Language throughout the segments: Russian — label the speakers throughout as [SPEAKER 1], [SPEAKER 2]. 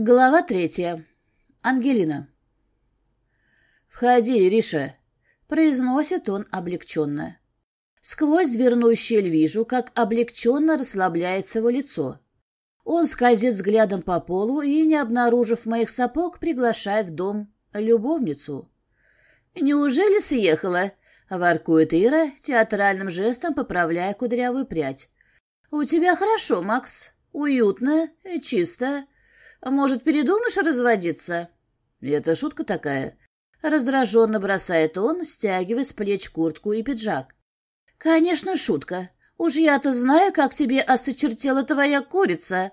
[SPEAKER 1] Глава третья. Ангелина. «Входи, Риша», — произносит он облегченно. Сквозь дверную щель вижу, как облегченно расслабляется его лицо. Он скользит взглядом по полу и, не обнаружив моих сапог, приглашает в дом любовницу. «Неужели съехала?» — воркует Ира, театральным жестом поправляя кудрявую прядь. «У тебя хорошо, Макс. Уютно, чисто. Может, передумаешь разводиться?» «Это шутка такая?» Раздраженно бросает он, стягивая с плеч куртку и пиджак. «Конечно, шутка. Уж я-то знаю, как тебе осочертела твоя курица.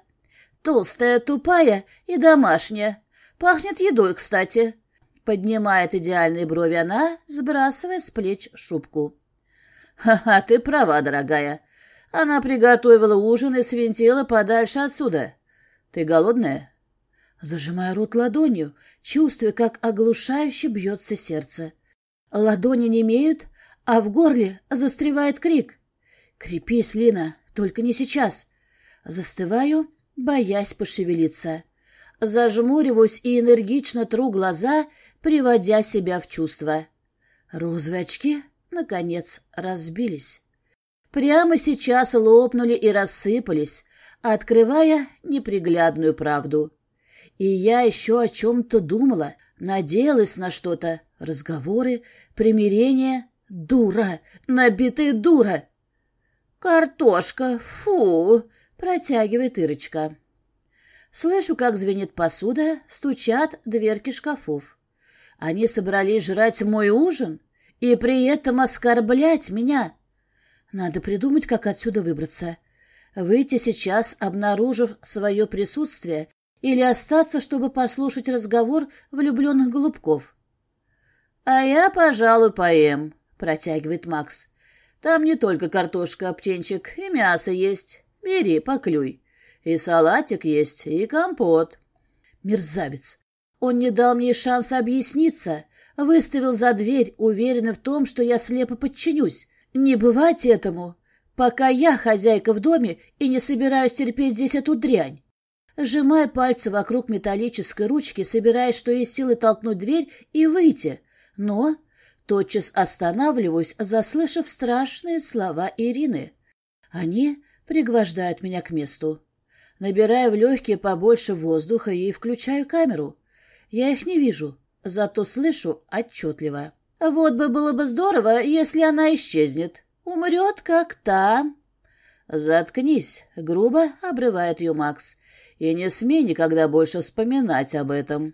[SPEAKER 1] Толстая, тупая и домашняя. Пахнет едой, кстати». Поднимает идеальные брови она, сбрасывая с плеч шубку. «Ха-ха, ты права, дорогая. Она приготовила ужин и свинтила подальше отсюда. Ты голодная?» Зажимая рот ладонью, чувствуя, как оглушающе бьется сердце. Ладони не имеют, а в горле застревает крик. «Крепись, Лина, только не сейчас!» Застываю, боясь пошевелиться. Зажмуриваюсь и энергично тру глаза, приводя себя в чувство. Розовые очки, наконец, разбились. Прямо сейчас лопнули и рассыпались, открывая неприглядную правду. И я еще о чем-то думала, надеялась на что-то, разговоры, примирение, Дура! Набитая дура! Картошка! Фу! Протягивает Ирочка. Слышу, как звенит посуда, стучат дверки шкафов. Они собрались жрать мой ужин и при этом оскорблять меня. Надо придумать, как отсюда выбраться. Выйти сейчас, обнаружив свое присутствие, или остаться, чтобы послушать разговор влюбленных голубков. — А я, пожалуй, поем, — протягивает Макс. «Там не только картошка, птенчик, и мясо есть. Бери, поклюй. И салатик есть, и компот». Мерзавец. Он не дал мне шанса объясниться, выставил за дверь, уверенный в том, что я слепо подчинюсь. Не бывать этому, пока я хозяйка в доме и не собираюсь терпеть здесь эту дрянь. Сжимая пальцы вокруг металлической ручки, собираясь, что есть силы толкнуть дверь и выйти. Но Тотчас останавливаюсь, заслышав страшные слова Ирины. Они пригвождают меня к месту. Набираю в легкие побольше воздуха и включаю камеру. Я их не вижу, зато слышу отчетливо. Вот бы было бы здорово, если она исчезнет. Умрет, как та. Заткнись, грубо обрывает ее Макс. И не смей никогда больше вспоминать об этом.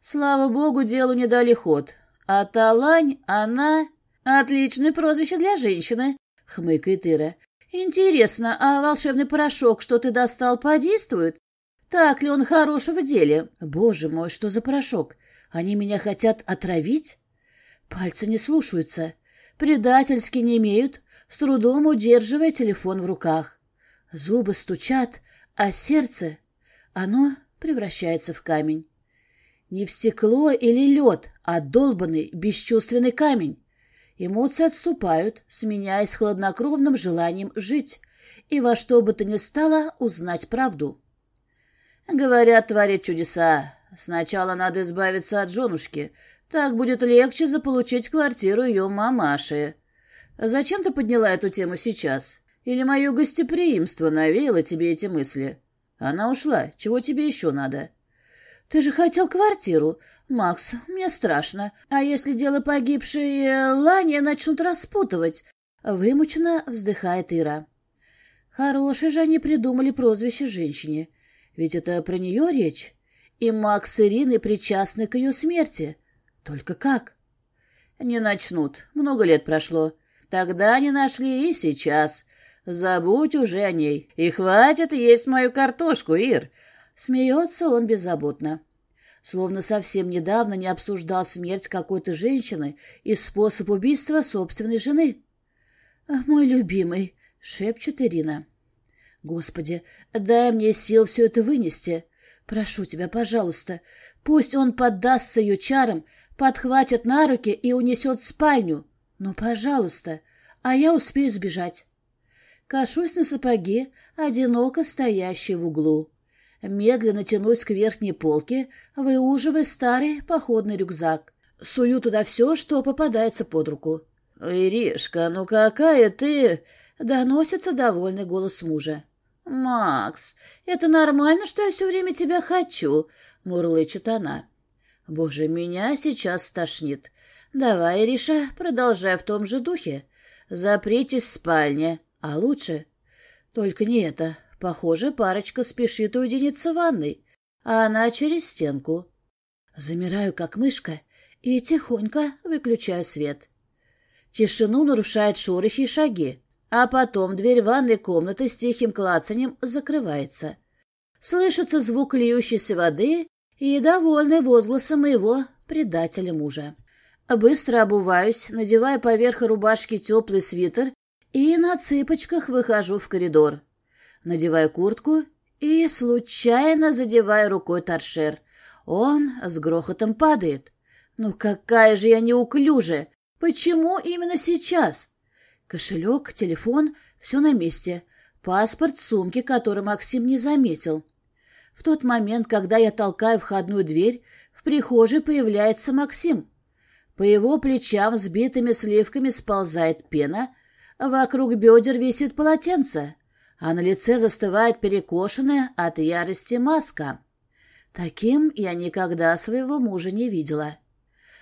[SPEAKER 1] Слава богу, делу не дали ход. А Талань, она... Отличное прозвище для женщины, хмыкает Ира. Интересно, а волшебный порошок, что ты достал, подействует? Так ли он хорош в деле? Боже мой, что за порошок? Они меня хотят отравить? Пальцы не слушаются. Предательски не имеют, с трудом удерживая телефон в руках. Зубы стучат, а сердце... Оно превращается в камень. Не в стекло или лед, а долбанный, бесчувственный камень. Эмоции отступают, сменяясь хладнокровным желанием жить и во что бы то ни стало узнать правду. Говорят, творит чудеса. Сначала надо избавиться от женушки. Так будет легче заполучить квартиру ее мамаши. Зачем ты подняла эту тему сейчас? Или мое гостеприимство навеяло тебе эти мысли? Она ушла. Чего тебе еще надо? «Ты же хотел квартиру. Макс, мне страшно. А если дело погибшей э, Лани начнут распутывать?» Вымученно вздыхает Ира. Хорошие же они придумали прозвище женщине. Ведь это про нее речь. И Макс с Ириной причастны к ее смерти. Только как? Не начнут. Много лет прошло. Тогда не нашли и сейчас. Забудь уже о ней. И хватит есть мою картошку, Ир. Смеется он беззаботно. Словно совсем недавно не обсуждал смерть какой-то женщины и способ убийства собственной жены. «Мой любимый», — шепчет Ирина. «Господи, дай мне сил все это вынести. Прошу тебя, пожалуйста, пусть он поддастся ее чарам, подхватит на руки и унесет в спальню. Ну, пожалуйста, а я успею сбежать». Кашусь на сапоги, одиноко стоящий в углу. Медленно тянусь к верхней полке, выуживая старый походный рюкзак. Сую туда все, что попадается под руку. «Иришка, ну какая ты...» — доносится довольный голос мужа. «Макс, это нормально, что я все время тебя хочу?» — мурлычет она. «Боже, меня сейчас стошнит. Давай, Ириша, продолжай в том же духе. Запритесь в спальне, а лучше...» «Только не это. Похоже, парочка спешит уединиться в ванной, а она через стенку. Замираю, как мышка, и тихонько выключаю свет. Тишину нарушают шорохи и шаги, а потом дверь ванной комнаты с тихим клацанием закрывается. Слышится звук льющейся воды и довольный возгласы моего предателя мужа. Быстро обуваюсь, надевая поверх рубашки теплый свитер и на цыпочках выхожу в коридор. Надеваю куртку и случайно задеваю рукой торшер. Он с грохотом падает. Ну какая же я неуклюжая! Почему именно сейчас? Кошелек, телефон — все на месте. Паспорт, сумки, который Максим не заметил. В тот момент, когда я толкаю входную дверь, в прихожей появляется Максим. По его плечам сбитыми сливками сползает пена, вокруг бедер висит полотенце, а на лице застывает перекошенная от ярости маска. Таким я никогда своего мужа не видела.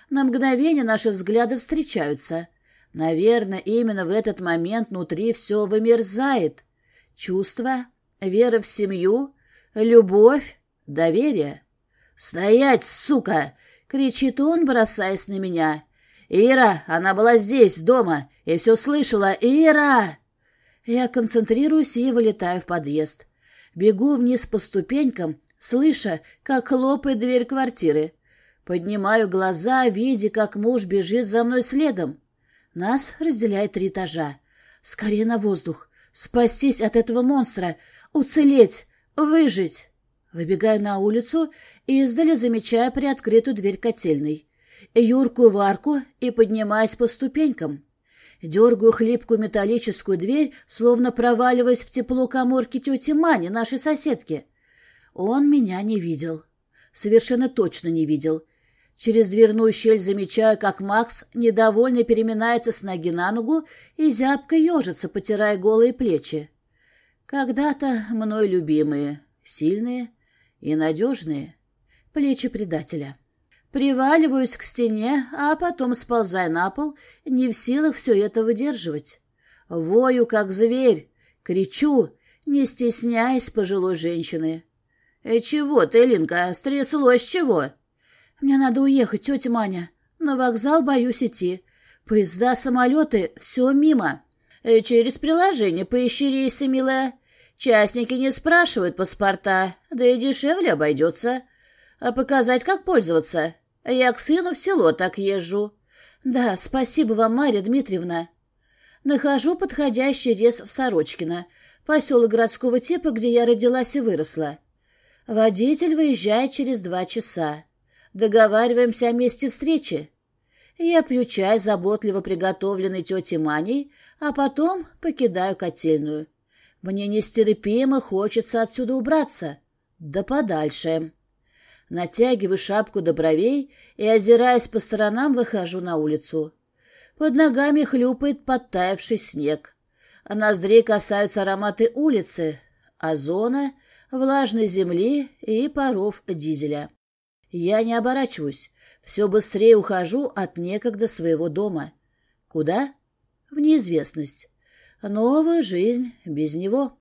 [SPEAKER 1] На мгновение наши взгляды встречаются. Наверное, именно в этот момент внутри все вымерзает. Чувство, вера в семью, любовь, доверие. «Стоять, сука!» — кричит он, бросаясь на меня. «Ира, она была здесь, дома, и все слышала. Ира!» Я концентрируюсь и вылетаю в подъезд. Бегу вниз по ступенькам, слыша, как хлопает дверь квартиры. Поднимаю глаза, видя, как муж бежит за мной следом. Нас разделяет три этажа. Скорее на воздух. Спастись от этого монстра. Уцелеть. Выжить. Выбегаю на улицу и издали замечаю приоткрытую дверь котельной. Юркую в арку и поднимаюсь по ступенькам. Дергаю хлипкую металлическую дверь, словно проваливаясь в тепло коморки тети Мани, нашей соседки. Он меня не видел. Совершенно точно не видел. Через дверную щель замечаю, как Макс недовольно переминается с ноги на ногу и зябко ежится, потирая голые плечи. Когда-то мной любимые, сильные и надежные плечи предателя. Приваливаюсь к стене, а потом сползаю на пол, не в силах все это выдерживать. Вою, как зверь, кричу, не стесняясь пожилой женщины. «Э, «Чего ты, Линка, стряслось чего?» «Мне надо уехать, тетя Маня. На вокзал боюсь идти. Поезда, самолеты — все мимо». Э, «Через приложение поищи рейсы, милая. Частники не спрашивают паспорта, да и дешевле обойдется. А показать, как пользоваться? Я к сыну в село так езжу». «Да, спасибо вам, Марья Дмитриевна». Нахожу подходящий рез в Сорочкино, поселок городского типа, где я родилась и выросла. Водитель выезжает через два часа. Договариваемся о месте встречи. Я пью чай, заботливо приготовленный тетей Маней, а потом покидаю котельную. Мне нестерпимо хочется отсюда убраться. Да подальше. Натягиваю шапку до бровей и, озираясь по сторонам, выхожу на улицу. Под ногами хлюпает подтаявший снег. А ноздрей касаются ароматы улицы, озона, влажной земли и паров дизеля. Я не оборачиваюсь, все быстрее ухожу от некогда своего дома. Куда? В неизвестность. Новая жизнь без него.